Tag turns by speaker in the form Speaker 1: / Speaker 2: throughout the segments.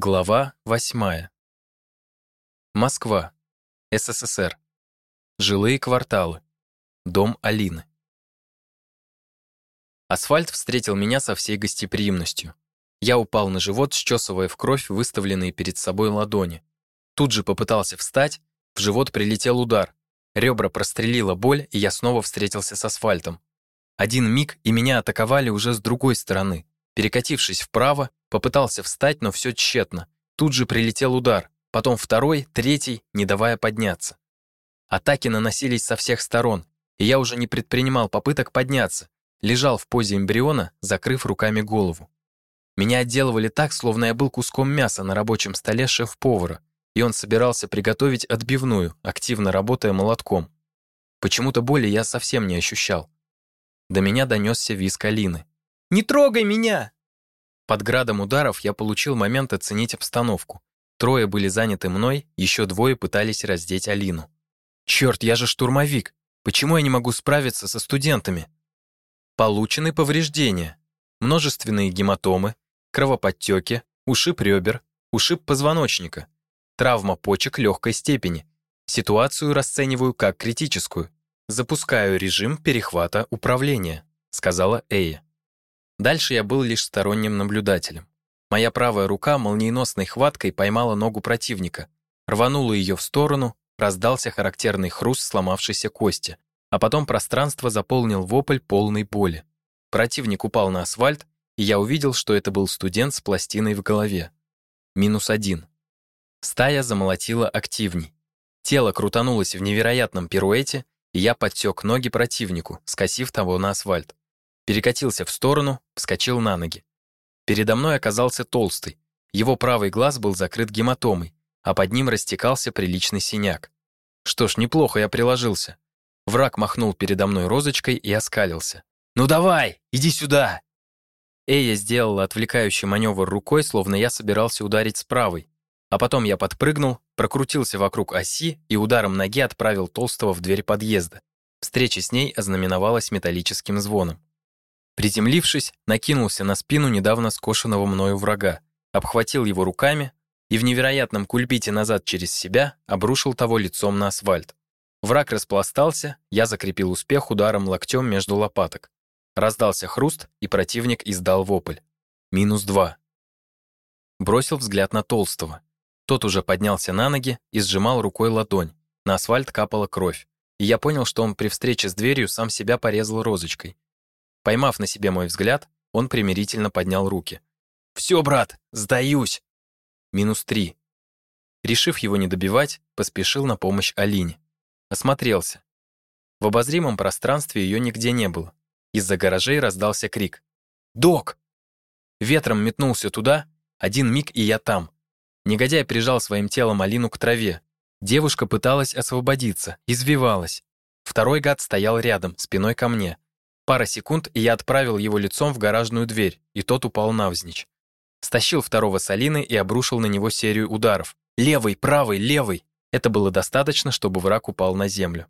Speaker 1: Глава 8. Москва. СССР. Жилые кварталы. Дом Алины. Асфальт встретил меня со всей гостеприимностью. Я упал на живот, счесывая в кровь выставленные перед собой ладони. Тут же попытался встать, в живот прилетел удар. Ребра прострелила боль, и я снова встретился с асфальтом. Один миг, и меня атаковали уже с другой стороны. Перекатившись вправо, попытался встать, но все тщетно. Тут же прилетел удар, потом второй, третий, не давая подняться. Атаки наносились со всех сторон, и я уже не предпринимал попыток подняться, лежал в позе эмбриона, закрыв руками голову. Меня отделывали так, словно я был куском мяса на рабочем столе шеф-повара, и он собирался приготовить отбивную, активно работая молотком. Почему-то боли я совсем не ощущал. До меня донесся визг Алины. Не трогай меня!» Под градом ударов я получил момент оценить обстановку. Трое были заняты мной, еще двое пытались раздеть Алину. «Черт, я же штурмовик! Почему я не могу справиться со студентами?» Получены повреждения. Множественные гематомы, кровоподтеки, ушиб ребер, ушиб позвоночника, травма почек легкой степени. Ситуацию расцениваю как критическую. Запускаю режим перехвата управления, сказала Эя. Дальше я был лишь сторонним наблюдателем. Моя правая рука молниеносной хваткой поймала ногу противника, рванула ее в сторону, раздался характерный хруст сломавшейся кости, а потом пространство заполнил вопль полной боли. Противник упал на асфальт, и я увидел, что это был студент с пластиной в голове. Минус один. Стая замолотила активней. Тело крутанулось в невероятном пируэте, и я подсек ноги противнику, скосив того на асфальт перекатился в сторону, вскочил на ноги. Передо мной оказался толстый. Его правый глаз был закрыт гематомой, а под ним растекался приличный синяк. Что ж, неплохо я приложился. Враг махнул передо мной розочкой и оскалился. «Ну давай, иди сюда!» Эя сделала отвлекающий маневр рукой, словно я собирался ударить с правой. А потом я подпрыгнул, прокрутился вокруг оси и ударом ноги отправил Толстого в дверь подъезда. Встреча с ней ознаменовалась металлическим звоном. Приземлившись, накинулся на спину недавно скошенного мною врага, обхватил его руками и в невероятном кульбите назад через себя обрушил того лицом на асфальт. Враг распластался, я закрепил успех ударом локтем между лопаток. Раздался хруст, и противник издал вопль. Минус два. Бросил взгляд на Толстого. Тот уже поднялся на ноги и сжимал рукой ладонь. На асфальт капала кровь. И я понял, что он при встрече с дверью сам себя порезал розочкой. Поймав на себе мой взгляд, он примирительно поднял руки. «Все, брат, сдаюсь!» Минус три. Решив его не добивать, поспешил на помощь Алине. Осмотрелся. В обозримом пространстве ее нигде не было. Из-за гаражей раздался крик. «Док!» Ветром метнулся туда, один миг и я там. Негодяй прижал своим телом Алину к траве. Девушка пыталась освободиться, извивалась. Второй гад стоял рядом, спиной ко мне. Пара секунд, и я отправил его лицом в гаражную дверь, и тот упал навзничь. Стащил второго с и обрушил на него серию ударов. Левый, правый, левый. Это было достаточно, чтобы враг упал на землю.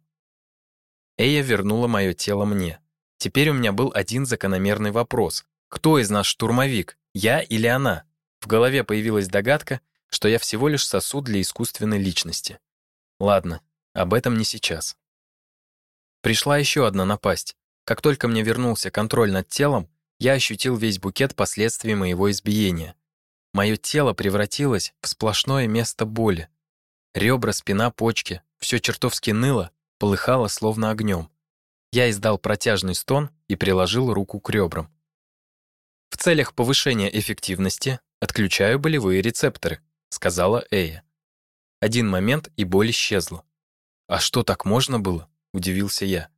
Speaker 1: Эя вернула мое тело мне. Теперь у меня был один закономерный вопрос. Кто из нас штурмовик, я или она? В голове появилась догадка, что я всего лишь сосуд для искусственной личности. Ладно, об этом не сейчас. Пришла еще одна напасть. Как только мне вернулся контроль над телом, я ощутил весь букет последствий моего избиения. Мое тело превратилось в сплошное место боли. Ребра, спина, почки — все чертовски ныло, полыхало словно огнем. Я издал протяжный стон и приложил руку к ребрам. «В целях повышения эффективности отключаю болевые рецепторы», — сказала Эя. Один момент, и боль исчезла. «А что, так можно было?» — удивился я.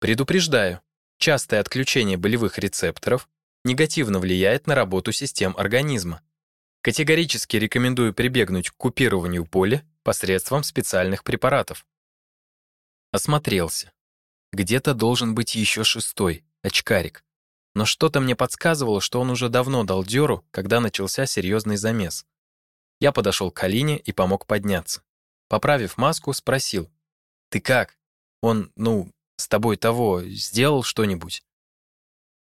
Speaker 1: Предупреждаю, частое отключение болевых рецепторов негативно влияет на работу систем организма. Категорически рекомендую прибегнуть к купированию боли посредством специальных препаратов. Осмотрелся. Где-то должен быть еще шестой, очкарик. Но что-то мне подсказывало, что он уже давно дал дёру, когда начался серьезный замес. Я подошел к Алине и помог подняться. Поправив маску, спросил. «Ты как? Он, ну, с тобой того сделал что-нибудь?»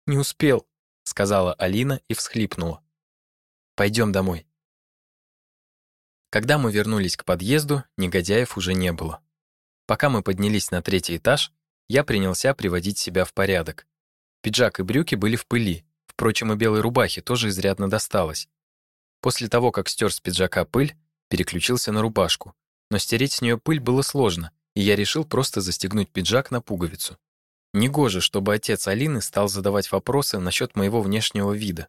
Speaker 1: «Не успел», — сказала Алина и всхлипнула. «Пойдем домой». Когда мы вернулись к подъезду, негодяев уже не было. Пока мы поднялись на третий этаж, я принялся приводить себя в порядок. Пиджак и брюки были в пыли, впрочем, и белой рубахе тоже изрядно досталось. После того, как стер с пиджака пыль, переключился на рубашку. Но стереть с нее пыль было сложно, я решил просто застегнуть пиджак на пуговицу. Негоже, чтобы отец Алины стал задавать вопросы насчет моего внешнего вида.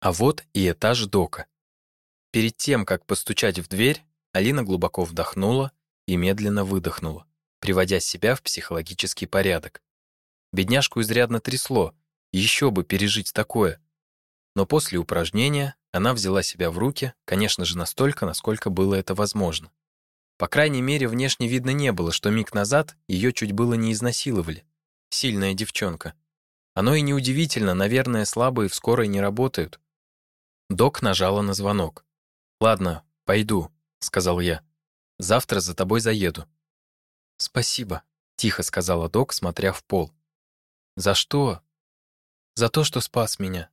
Speaker 1: А вот и этаж дока. Перед тем, как постучать в дверь, Алина глубоко вдохнула и медленно выдохнула, приводя себя в психологический порядок. Бедняжку изрядно трясло, еще бы пережить такое. Но после упражнения она взяла себя в руки, конечно же, настолько, насколько было это возможно. По крайней мере, внешне видно не было, что миг назад ее чуть было не изнасиловали. Сильная девчонка. Оно и неудивительно, наверное, слабые в скорой не работают. Док нажала на звонок. «Ладно, пойду», — сказал я. «Завтра за тобой заеду». «Спасибо», — тихо сказала док, смотря в пол. «За что?» «За то, что спас меня».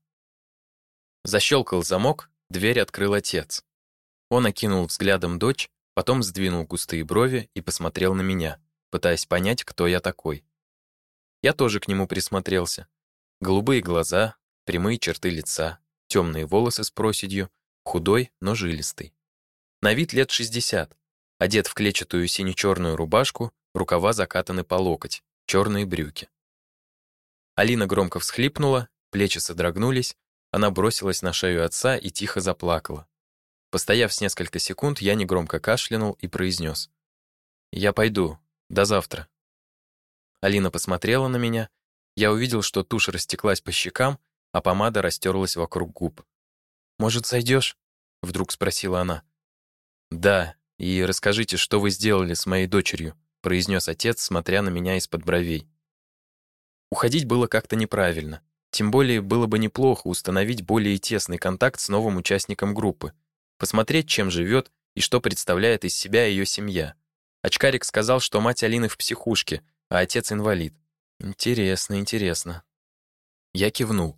Speaker 1: Защелкал замок, дверь открыл отец. Он окинул взглядом дочь, Потом сдвинул густые брови и посмотрел на меня, пытаясь понять, кто я такой. Я тоже к нему присмотрелся. Голубые глаза, прямые черты лица, темные волосы с проседью, худой, но жилистый. На вид лет 60, одет в клетчатую сине-черную рубашку, рукава закатаны по локоть, черные брюки. Алина громко всхлипнула, плечи содрогнулись, она бросилась на шею отца и тихо заплакала. Постояв с несколько секунд, я негромко кашлянул и произнес. «Я пойду. До завтра». Алина посмотрела на меня. Я увидел, что тушь растеклась по щекам, а помада растерлась вокруг губ. «Может, зайдешь?» — вдруг спросила она. «Да, и расскажите, что вы сделали с моей дочерью», — произнес отец, смотря на меня из-под бровей. Уходить было как-то неправильно. Тем более было бы неплохо установить более тесный контакт с новым участником группы, посмотреть, чем живет и что представляет из себя ее семья. Очкарик сказал, что мать Алины в психушке, а отец инвалид. Интересно, интересно. Я кивнул.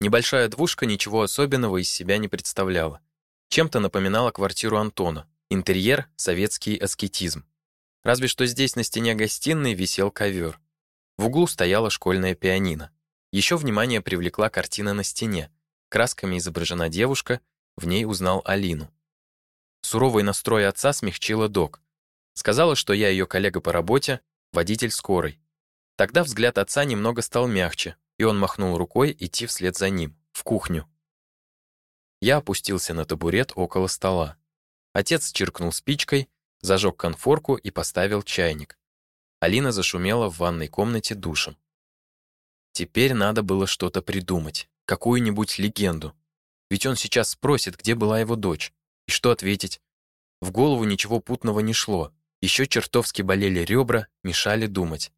Speaker 1: Небольшая двушка ничего особенного из себя не представляла. Чем-то напоминала квартиру Антона. Интерьер — советский аскетизм. Разве что здесь на стене гостиной висел ковер. В углу стояла школьная пианино. Еще внимание привлекла картина на стене. Красками изображена девушка, в ней узнал Алину. Суровый настрой отца смягчила док. Сказала, что я ее коллега по работе, водитель скорой. Тогда взгляд отца немного стал мягче, и он махнул рукой идти вслед за ним, в кухню. Я опустился на табурет около стола. Отец чиркнул спичкой, зажег конфорку и поставил чайник. Алина зашумела в ванной комнате душем. Теперь надо было что-то придумать, какую-нибудь легенду, ведь он сейчас спросит, где была его дочь. И что ответить? В голову ничего путного не шло. Еще чертовски болели ребра, мешали думать.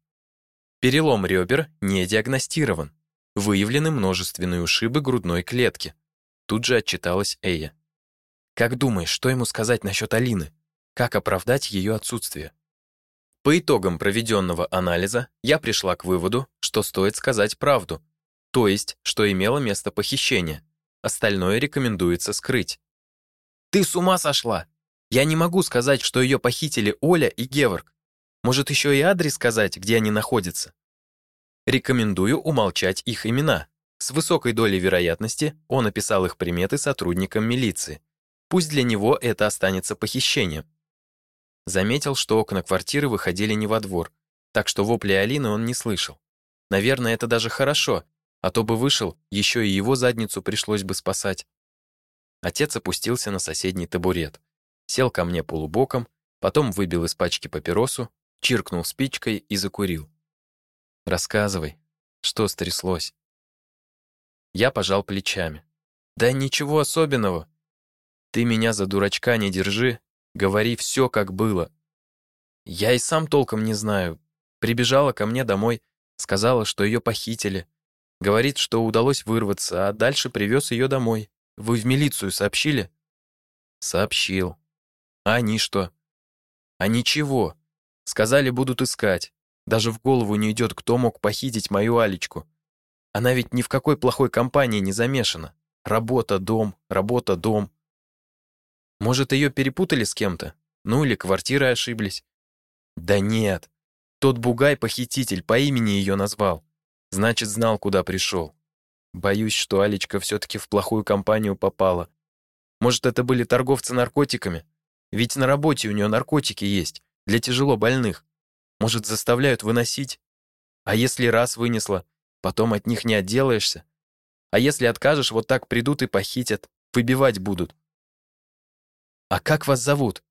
Speaker 1: Перелом ребер не диагностирован. Выявлены множественные ушибы грудной клетки. Тут же отчиталась Эя. Как думаешь, что ему сказать насчет Алины? Как оправдать ее отсутствие? По итогам проведенного анализа я пришла к выводу, что стоит сказать правду, то есть, что имело место похищение. Остальное рекомендуется скрыть. «Ты с ума сошла! Я не могу сказать, что ее похитили Оля и Геворг. Может, еще и адрес сказать, где они находятся?» Рекомендую умолчать их имена. С высокой долей вероятности он описал их приметы сотрудникам милиции. Пусть для него это останется похищением. Заметил, что окна квартиры выходили не во двор, так что вопли Алины он не слышал. Наверное, это даже хорошо, а то бы вышел, еще и его задницу пришлось бы спасать. Отец опустился на соседний табурет, сел ко мне полубоком, потом выбил из пачки папиросу, чиркнул спичкой и закурил. «Рассказывай, что стряслось?» Я пожал плечами. «Да ничего особенного. Ты меня за дурачка не держи, говори все, как было. Я и сам толком не знаю. Прибежала ко мне домой, сказала, что ее похитили. Говорит, что удалось вырваться, а дальше привез ее домой. Вы в милицию сообщили? Сообщил. А они что? А ничего. Сказали, будут искать. Даже в голову не идет, кто мог похитить мою Алечку. Она ведь ни в какой плохой компании не замешана. Работа, дом, работа, дом. Может, ее перепутали с кем-то? Ну или квартирой ошиблись? Да нет. Тот бугай-похититель по имени ее назвал. Значит, знал, куда пришел. Боюсь, что Алечка все-таки в плохую компанию попала. Может, это были торговцы наркотиками? Ведь на работе у нее наркотики есть, для тяжело больных. Может, заставляют выносить? А если раз вынесла, потом от них не отделаешься? А если откажешь, вот так придут и похитят, выбивать будут. А как вас зовут?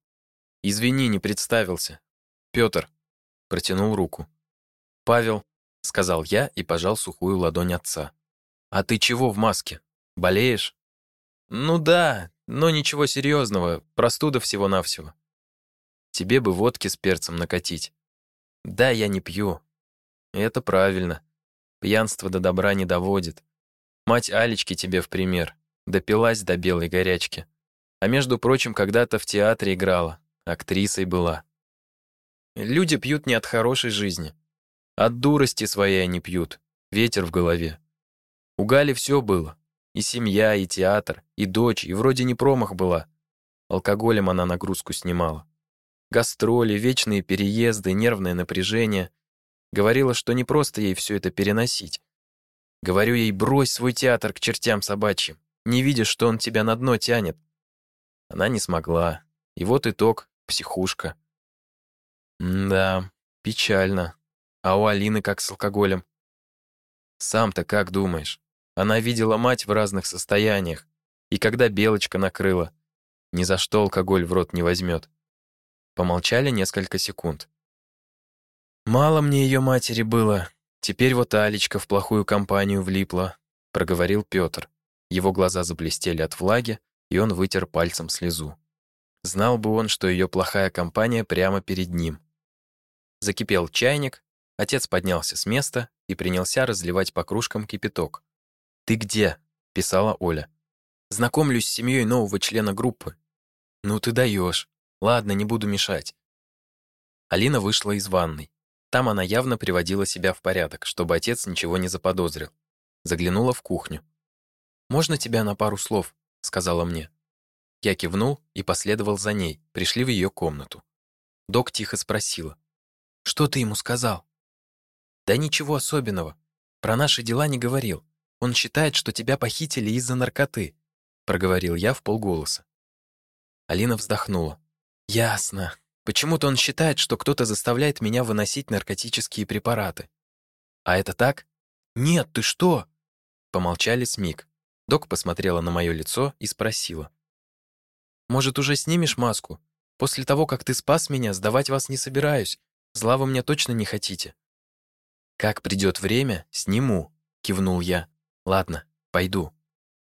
Speaker 1: Извини, не представился. Петр. Протянул руку. Павел, сказал я и пожал сухую ладонь отца. А ты чего в маске? Болеешь? Ну да, но ничего серьезного, простуда всего-навсего. Тебе бы водки с перцем накатить. Да, я не пью. Это правильно. Пьянство до добра не доводит. Мать Алечки тебе в пример. Допилась до белой горячки. А между прочим, когда-то в театре играла, актрисой была. Люди пьют не от хорошей жизни. От дурости своей они пьют, ветер в голове. У Гали все было. И семья, и театр, и дочь, и вроде не промах была. Алкоголем она нагрузку снимала. Гастроли, вечные переезды, нервное напряжение. Говорила, что не просто ей все это переносить. Говорю ей, брось свой театр к чертям собачьим. Не видишь, что он тебя на дно тянет. Она не смогла. И вот итог — психушка. М да, печально. А у Алины как с алкоголем? Сам-то как думаешь? Она видела мать в разных состояниях. И когда белочка накрыла, ни за что алкоголь в рот не возьмет. Помолчали несколько секунд. «Мало мне ее матери было. Теперь вот Алечка в плохую компанию влипла», — проговорил Петр. Его глаза заблестели от влаги, и он вытер пальцем слезу. Знал бы он, что ее плохая компания прямо перед ним. Закипел чайник, отец поднялся с места и принялся разливать по кружкам кипяток. «Ты где?» — писала Оля. «Знакомлюсь с семьей нового члена группы». «Ну ты даешь. Ладно, не буду мешать». Алина вышла из ванной. Там она явно приводила себя в порядок, чтобы отец ничего не заподозрил. Заглянула в кухню. «Можно тебя на пару слов?» — сказала мне. Я кивнул и последовал за ней, пришли в ее комнату. Док тихо спросила. «Что ты ему сказал?» «Да ничего особенного. Про наши дела не говорил. Он считает, что тебя похитили из-за наркоты», проговорил я в полголоса. Алина вздохнула. «Ясно. Почему-то он считает, что кто-то заставляет меня выносить наркотические препараты. А это так? Нет, ты что?» Помолчали с миг. Док посмотрела на мое лицо и спросила. «Может, уже снимешь маску? После того, как ты спас меня, сдавать вас не собираюсь. Зла вы мне точно не хотите». «Как придет время, сниму», — кивнул я. «Ладно, пойду».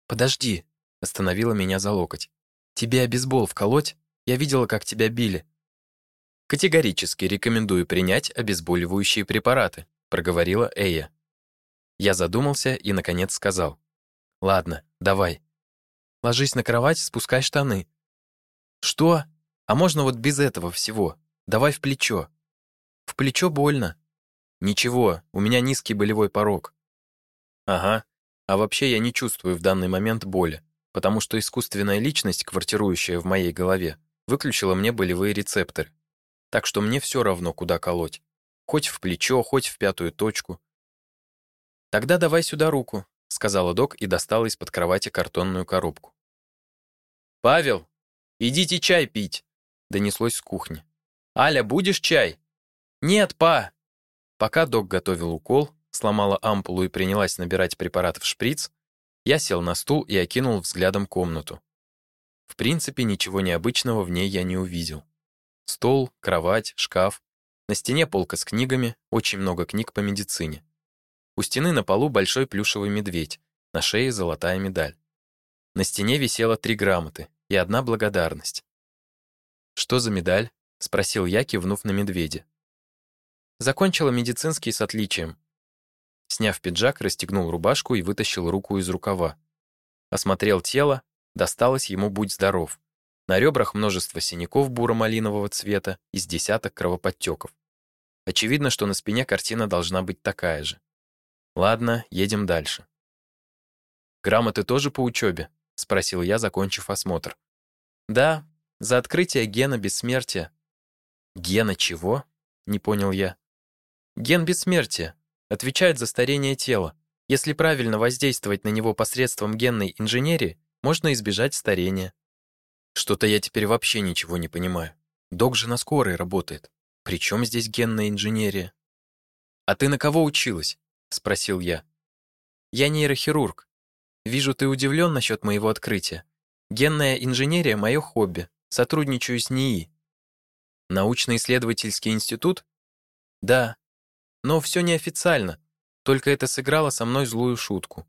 Speaker 1: «Подожди», — остановила меня за локоть. «Тебе обезбол вколоть? Я видела, как тебя били». «Категорически рекомендую принять обезболивающие препараты», — проговорила Эя. Я задумался и, наконец, сказал. Ладно, давай. Ложись на кровать, спускай штаны. Что? А можно вот без этого всего? Давай в плечо. В плечо больно. Ничего, у меня низкий болевой порог. Ага. А вообще я не чувствую в данный момент боли, потому что искусственная личность, квартирующая в моей голове, выключила мне болевые рецепторы. Так что мне все равно, куда колоть. Хоть в плечо, хоть в пятую точку. Тогда давай сюда руку, сказала док и достала из-под кровати картонную коробку. «Павел, идите чай пить!» донеслось с кухни. «Аля, будешь чай?» «Нет, па!» Пока док готовил укол, сломала ампулу и принялась набирать препарат в шприц, я сел на стул и окинул взглядом комнату. В принципе, ничего необычного в ней я не увидел. Стол, кровать, шкаф. На стене полка с книгами, очень много книг по медицине. У стены на полу большой плюшевый медведь, на шее золотая медаль. На стене висело три грамоты и одна благодарность. «Что за медаль?» — спросил я, кивнув на медведя. Закончила медицинский с отличием. Сняв пиджак, расстегнул рубашку и вытащил руку из рукава. Осмотрел тело, досталось ему «Будь здоров». На ребрах множество синяков буро-малинового цвета и с десяток кровоподтеков. Очевидно, что на спине картина должна быть такая же. Ладно, едем дальше. Грамоты тоже по учебе? Спросил я, закончив осмотр. Да, за открытие гена бессмертия». «Гена чего?» — не понял я. «Ген бессмертия. Отвечает за старение тела. Если правильно воздействовать на него посредством генной инженерии, можно избежать старения». Что-то я теперь вообще ничего не понимаю. Док же на скорой работает. Причем здесь генная инженерия? А ты на кого училась? спросил я. Я нейрохирург. Вижу, ты удивлен насчет моего открытия. Генная инженерия мое хобби. Сотрудничаю с НИИ. Научно-исследовательский институт? Да. Но все неофициально. Только это сыграло со мной злую шутку.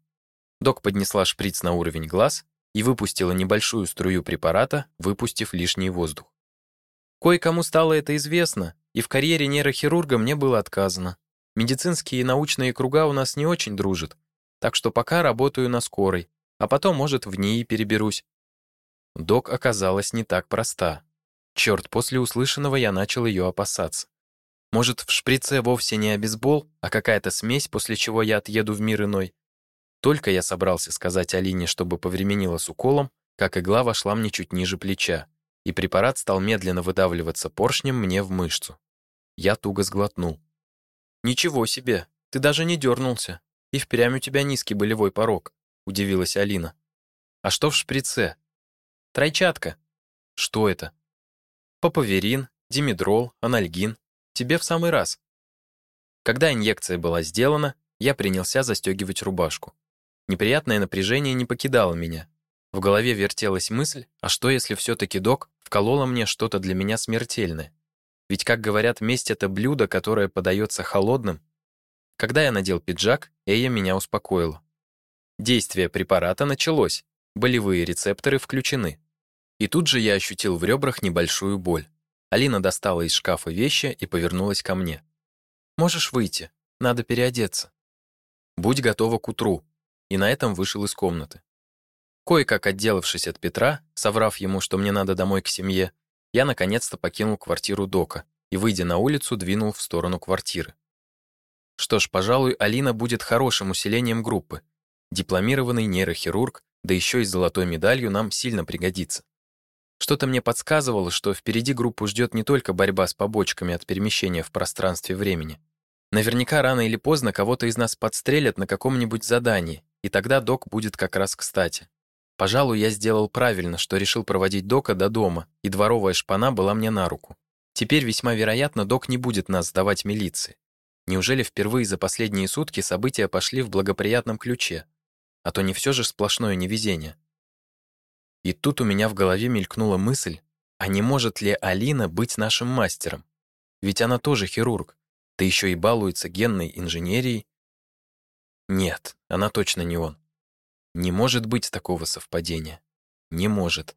Speaker 1: Док поднесла шприц на уровень глаз и выпустила небольшую струю препарата, выпустив лишний воздух. Кое-кому стало это известно, и в карьере нейрохирурга мне было отказано. Медицинские и научные круга у нас не очень дружат, так что пока работаю на скорой, а потом, может, в ней переберусь. Док оказалась не так проста. Черт, после услышанного я начал ее опасаться. Может, в шприце вовсе не обезбол, а какая-то смесь, после чего я отъеду в мир иной. Только я собрался сказать Алине, чтобы повременила с уколом, как игла вошла мне чуть ниже плеча, и препарат стал медленно выдавливаться поршнем мне в мышцу. Я туго сглотнул. «Ничего себе, ты даже не дернулся. И впрямь у тебя низкий болевой порог», — удивилась Алина. «А что в шприце?» «Тройчатка». «Что это?» «Папаверин, димедрол, анальгин. Тебе в самый раз». Когда инъекция была сделана, я принялся застегивать рубашку. Неприятное напряжение не покидало меня. В голове вертелась мысль, а что если все-таки док вколола мне что-то для меня смертельное? Ведь, как говорят, месть — это блюдо, которое подается холодным. Когда я надел пиджак, Эя меня успокоила. Действие препарата началось, болевые рецепторы включены. И тут же я ощутил в ребрах небольшую боль. Алина достала из шкафа вещи и повернулась ко мне. «Можешь выйти, надо переодеться». «Будь готова к утру», и на этом вышел из комнаты. Кое-как отделавшись от Петра, соврав ему, что мне надо домой к семье, я наконец-то покинул квартиру Дока и, выйдя на улицу, двинул в сторону квартиры. Что ж, пожалуй, Алина будет хорошим усилением группы. Дипломированный нейрохирург, да еще и с золотой медалью нам сильно пригодится. Что-то мне подсказывало, что впереди группу ждет не только борьба с побочками от перемещения в пространстве времени. Наверняка рано или поздно кого-то из нас подстрелят на каком-нибудь задании, и тогда док будет как раз кстати. Пожалуй, я сделал правильно, что решил проводить дока до дома, и дворовая шпана была мне на руку. Теперь весьма вероятно, док не будет нас сдавать милиции. Неужели впервые за последние сутки события пошли в благоприятном ключе? А то не все же сплошное невезение. И тут у меня в голове мелькнула мысль, а не может ли Алина быть нашим мастером? Ведь она тоже хирург, да еще и балуется генной инженерией нет, она точно не он. Не может быть такого совпадения. Не может.